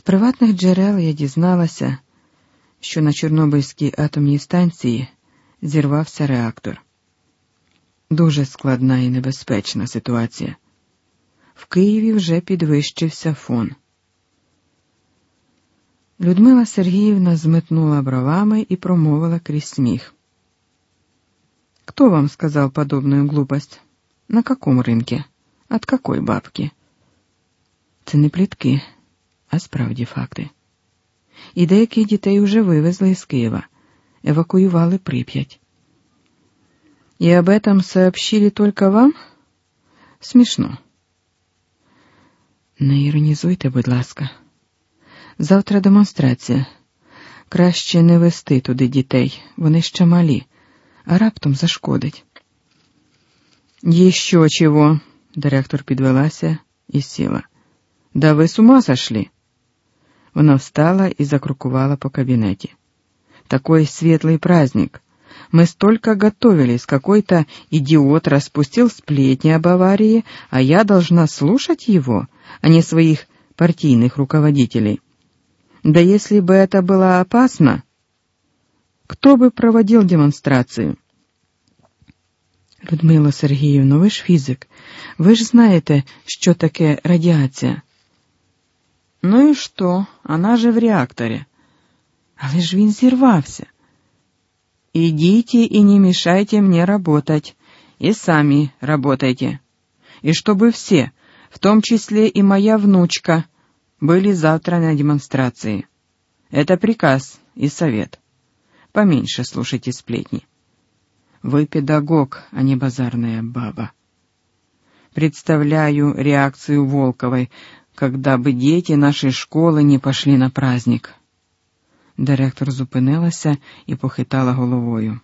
З приватних джерел я дізналася, що на Чорнобильській атомній станції зірвався реактор. Дуже складна і небезпечна ситуація. В Києві вже підвищився фон. Людмила Сергіївна зметнула бровами і промовила крізь сміх. Кто вам сказал подобную глупость? На каком рынке? От какой бабки? Це не плітки, а справді факти. І деяких дітей уже вивезли з Києва, евакуювали Прип'ять. И об этом сообщили только вам? Смішно. Не іронізуйте, будь ласка. Завтра демонстрація. Краще не вести туди дітей, вони ще малі, а раптом зашкодить. Еще чего? Директор підвелася і сіла. Да ви з ума сошли? Вона встала і закрукувала по кабінеті. Такой светлый праздник. Мы столько готовились, какой-то идиот распустил сплетни об аварии, а я должна слушать его, а не своих партийных руководителей. Да если бы это было опасно, кто бы проводил демонстрацию? Людмила Сергіївна, ви ж фізик, ви ж знаєте, що таке радіація. Ну і що? Вона же в реакторі. Але ж він зірвався. Идите и не мешайте мне работать, и сами работайте. И чтобы все, в том числе и моя внучка, были завтра на демонстрации. Это приказ и совет. Поменьше слушайте сплетни. Вы педагог, а не базарная баба. Представляю реакцию Волковой, когда бы дети нашей школы не пошли на праздник. Директор зупинилася і похитала головою.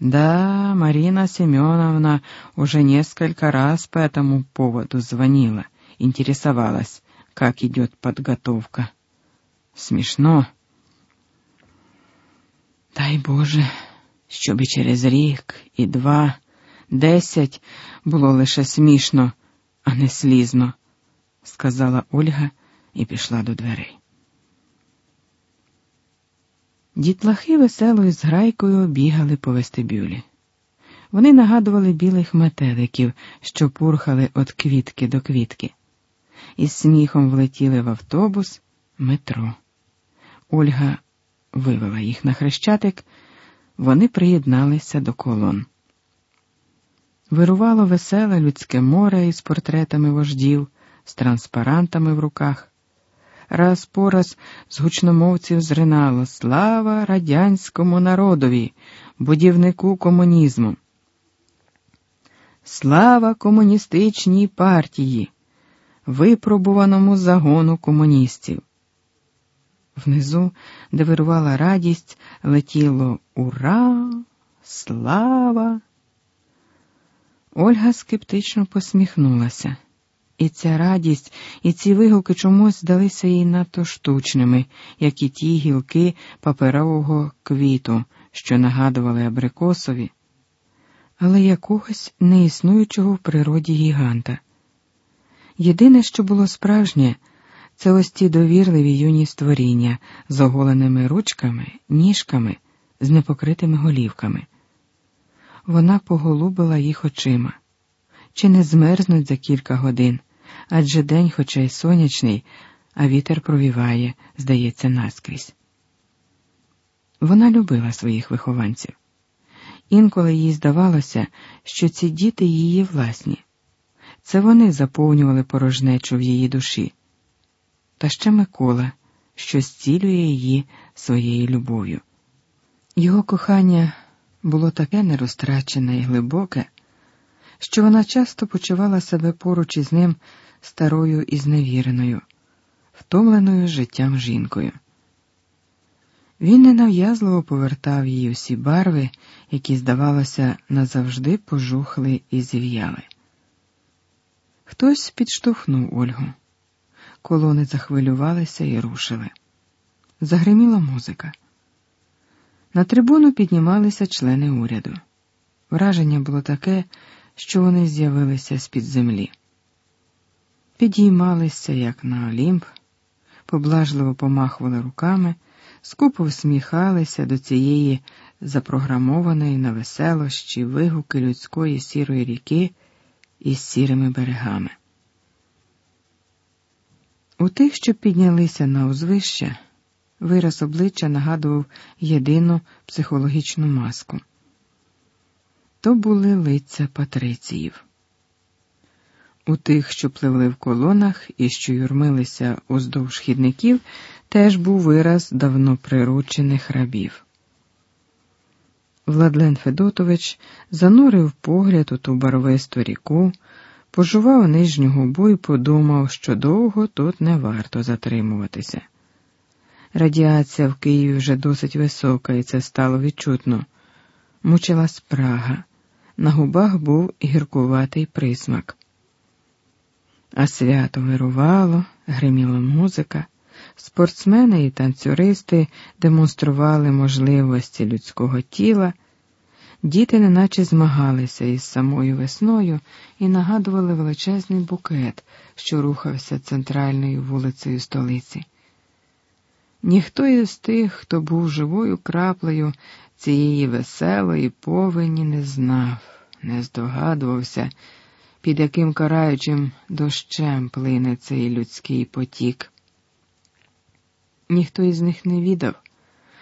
Да, Марина Семеновна уже несколько раз по этому поводу звонила, интересовалась, как идет подготовка. Смешно. Дай Боже, щоб і через рік, і два, десять було лише смішно, а не слізно, сказала Ольга і пішла до дверей. Дітлахи веселою зграйкою бігали по вестибюлі. Вони нагадували білих метеликів, що пурхали від квітки до квітки, із сміхом влетіли в автобус метро. Ольга вивела їх на хрещатик, вони приєдналися до колон. Вирувало веселе людське море із портретами вождів, з транспарантами в руках раз по раз з гучномовців зринало Слава радянському народові, будівнику комунізму. Слава комуністичній партії, випробуваному загону комуністів. Внизу, де вирувала радість, летіло Ура! Слава! Ольга скептично посміхнулася. І ця радість, і ці вигуки чомусь здалися їй надто штучними, як і ті гілки паперового квіту, що нагадували абрикосові, але якогось неіснуючого в природі гіганта. Єдине, що було справжнє, це ось ті довірливі юні створіння з оголеними ручками, ніжками, з непокритими голівками. Вона поголубила їх очима. Чи не змерзнуть за кілька годин? Адже день, хоча й сонячний, а вітер провіває, здається, наскрізь. Вона любила своїх вихованців. Інколи їй здавалося, що ці діти її власні, це вони заповнювали порожнечу в її душі. Та ще Микола, що зцілює її своєю любов'ю. Його кохання було таке нерозтрачене і глибоке, що вона часто почувала себе поруч із ним старою і зневіреною, втомленою життям жінкою. Він ненав'язливо повертав їй усі барви, які, здавалося, назавжди пожухли і зів'яли. Хтось підштовхнув Ольгу. Колони захвилювалися і рушили. Загриміла музика. На трибуну піднімалися члени уряду. Враження було таке, що вони з'явилися з-під землі підіймалися, як на Олімп, поблажливо помахували руками, скупо всміхалися до цієї запрограмованої на веселощі вигуки людської сірої ріки із сірими берегами. У тих, що піднялися на узвище, вираз обличчя нагадував єдину психологічну маску. То були лиця патриціїв. У тих, що пливли в колонах і що юрмилися уздовж хідників, теж був вираз давно приручених рабів. Владлен Федотович занурив погляд у ту барвисту ріку, пожував нижню губу і подумав, що довго тут не варто затримуватися. Радіація в Києві вже досить висока, і це стало відчутно. Мучила спрага, на губах був гіркуватий присмак. А свято вирувало, гриміла музика, спортсмени і танцюристи демонстрували можливості людського тіла, діти неначе змагалися із самою весною і нагадували величезний букет, що рухався центральною вулицею столиці. Ніхто із тих, хто був живою краплею цієї веселої повені, не знав, не здогадувався під яким караючим дощем плине цей людський потік. Ніхто із них не відав,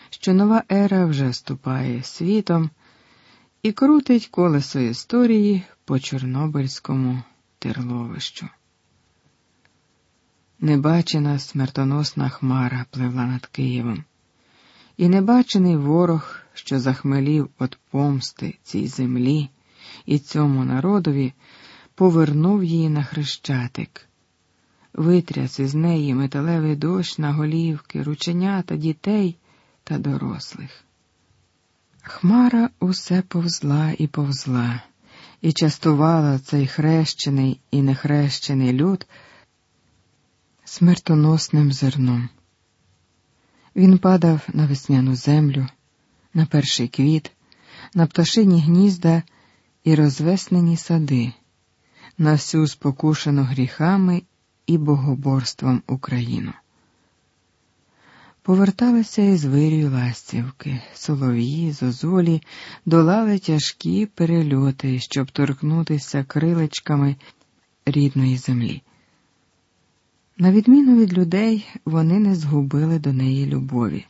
що нова ера вже ступає світом і крутить колесо історії по Чорнобильському терловищу. Небачена смертоносна хмара пливла над Києвом, і небачений ворог, що захмелів від помсти цій землі і цьому народові повернув її на хрещатик, витряс із неї металевий дощ на голівки, рученята дітей та дорослих. Хмара усе повзла і повзла, і частувала цей хрещений і нехрещений люд смертоносним зерном. Він падав на весняну землю, на перший квіт, на пташині гнізда і розвеснені сади на всю спокушену гріхами і богоборством Україну. Поверталися із вирію ластівки, солов'ї, зозулі, долали тяжкі перельоти, щоб торкнутися крилечками рідної землі. На відміну від людей, вони не згубили до неї любові.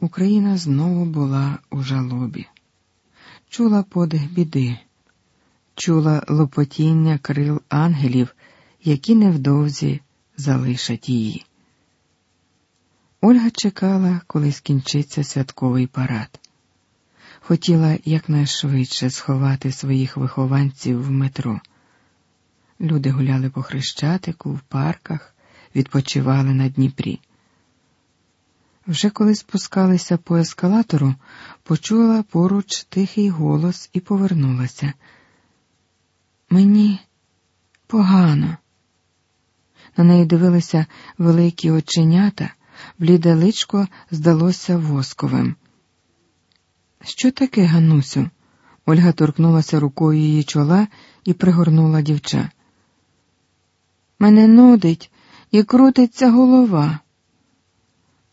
Україна знову була у жалобі, чула подих біди чула лопотіння крил ангелів, які невдовзі залишать її. Ольга чекала, коли скінчиться святковий парад. Хотіла якнайшвидше сховати своїх вихованців в метро. Люди гуляли по хрещатику, в парках, відпочивали на Дніпрі. Вже коли спускалися по ескалатору, почула поруч тихий голос і повернулася. Мені погано. На неї дивилися великі оченята, бліде личко здалося восковим. Що таке, Ганусю? Ольга торкнулася рукою її чола і пригорнула дівча. Мене нудить і крутиться голова.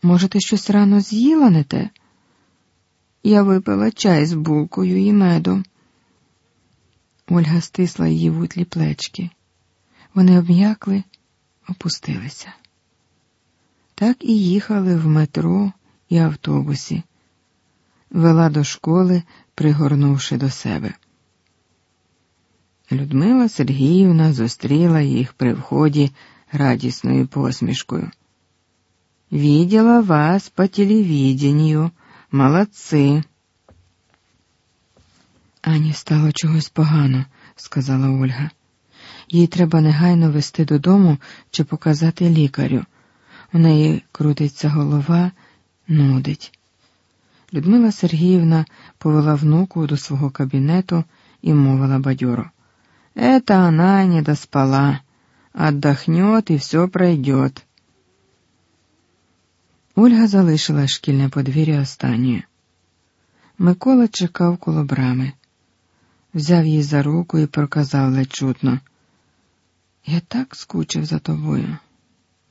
Може, ти щось рано з'їла не те? Я випила чай з булкою і медом. Ольга стисла її вутлі плечки. Вони обм'якли, опустилися. Так і їхали в метро і автобусі, вела до школи, пригорнувши до себе. Людмила Сергіївна зустріла їх при вході радісною посмішкою. Видела вас по телевидению. Молодцы. Ані стало чогось погано, сказала Ольга. Їй треба негайно вести додому чи показати лікарю. У неї крутиться голова, нудить. Людмила Сергіївна повела внуку до свого кабінету і мовила бадьоро. Это она не доспала. Отдохнет и все пройдет. Ольга залишила шкільне подвір'я останньою. Микола чекав коло брами взяв її за руку і проказав ледь чутно. Я так скучив за тобою.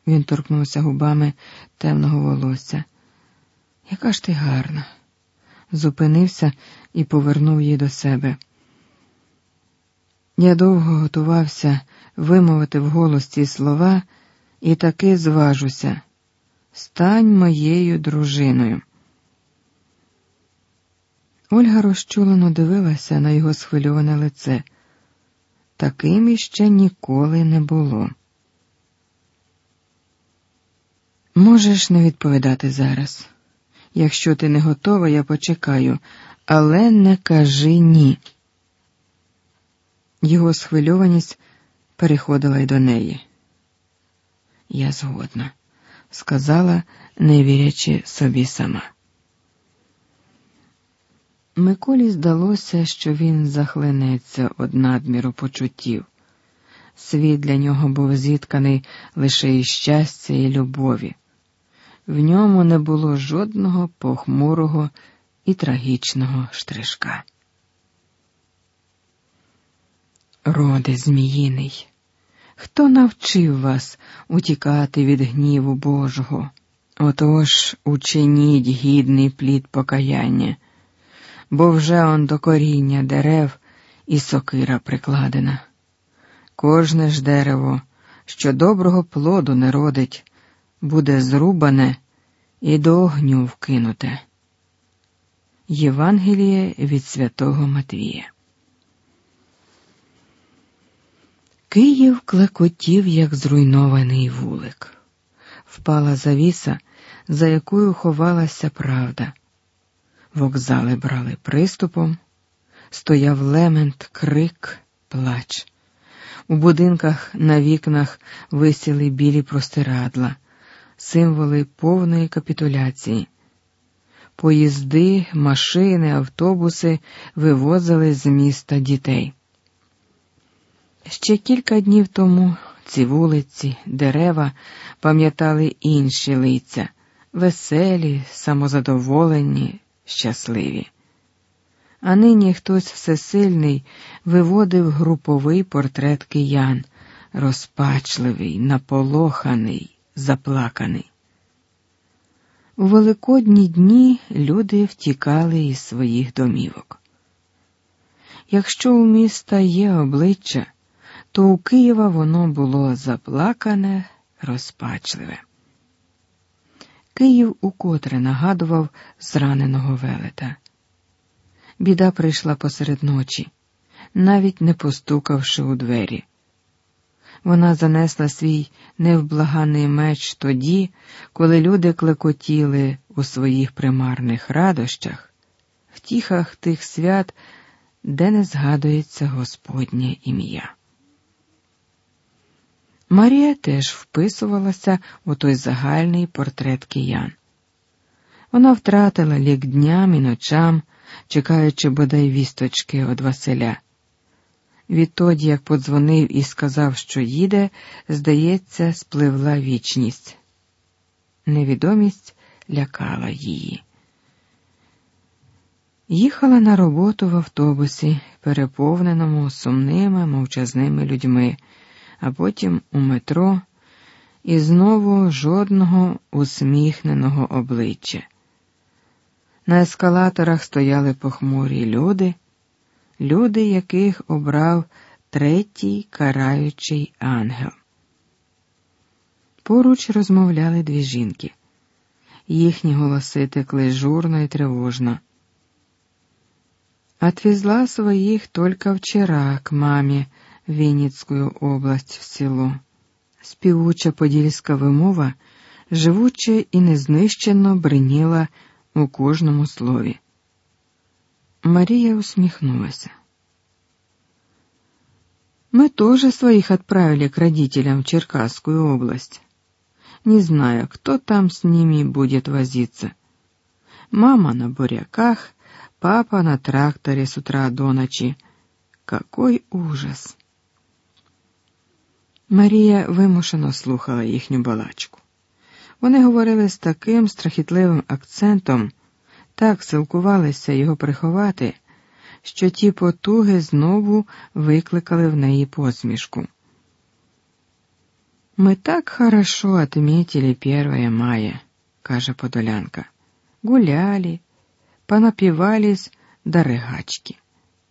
Він торкнувся губами темного волосся. Яка ж ти гарна? Зупинився і повернув її до себе. Я довго готувався вимовити вголос ці слова і таки зважуся. Стань моєю дружиною. Ольга розчулено дивилася на його схвильоване лице. Таким іще ніколи не було. Можеш не відповідати зараз. Якщо ти не готова, я почекаю, але не кажи ні. Його схвильованість переходила й до неї. Я згодна, сказала, не вірячи собі сама. Миколі здалося, що він захлинеться од надміру почуттів. Світ для нього був зітканий лише із щастя і любові. В ньому не було жодного похмурого і трагічного штришка. Роде Зміїний, хто навчив вас утікати від гніву Божого? Отож учиніть гідний плід покаяння, бо вже он до коріння дерев і сокира прикладена. Кожне ж дерево, що доброго плоду не родить, буде зрубане і до огню вкинуте. Євангеліє від святого Матвія. Київ клекотів, як зруйнований вулик. Впала завіса, за якою ховалася правда. Вокзали брали приступом, стояв лемент, крик, плач. У будинках на вікнах висіли білі простирадла, символи повної капітуляції. Поїзди, машини, автобуси вивозили з міста дітей. Ще кілька днів тому ці вулиці, дерева пам'ятали інші лиця, веселі, самозадоволені, щасливі. А нині хтось всесильний виводив груповий портрет киян, розпачливий, наполоханий, заплаканий. У великодні дні люди втікали із своїх домівок. Якщо у міста є обличчя, то у Києва воно було заплакане, розпачливе. Київ укотре нагадував зраненого велета. Біда прийшла посеред ночі, навіть не постукавши у двері. Вона занесла свій невблаганий меч тоді, коли люди клекотіли у своїх примарних радощах, втіхах тих свят, де не згадується Господнє ім'я. Марія теж вписувалася у той загальний портрет киян. Вона втратила лік дням і ночам, чекаючи бодай вісточки від Василя. Відтоді, як подзвонив і сказав, що їде, здається, спливла вічність. Невідомість лякала її. Їхала на роботу в автобусі, переповненому сумними мовчазними людьми а потім у метро, і знову жодного усміхненого обличчя. На ескалаторах стояли похмурі люди, люди, яких обрав третій караючий ангел. Поруч розмовляли дві жінки. Їхні голоси текли журно і тривожно. Отвезла своих только вчера к маме, Вінницькую область в село. Співуча подільська вимова живуче і незнищено бриніла у кожному слові. Мария усмехнулась. Мы тоже своих отправили к родителям в Черкасскую область. Не знаю, кто там с ними будет возиться. Мама на буряках, папа на тракторе с утра до ночи. Какой ужас! Марія вимушено слухала їхню балачку. Вони говорили з таким страхітливим акцентом, так силкувалися його приховати, що ті потуги знову викликали в неї посмішку. Мы так хорошо отметили первое мая, каже Подолянка. Гуляли, понапивались до ригачки.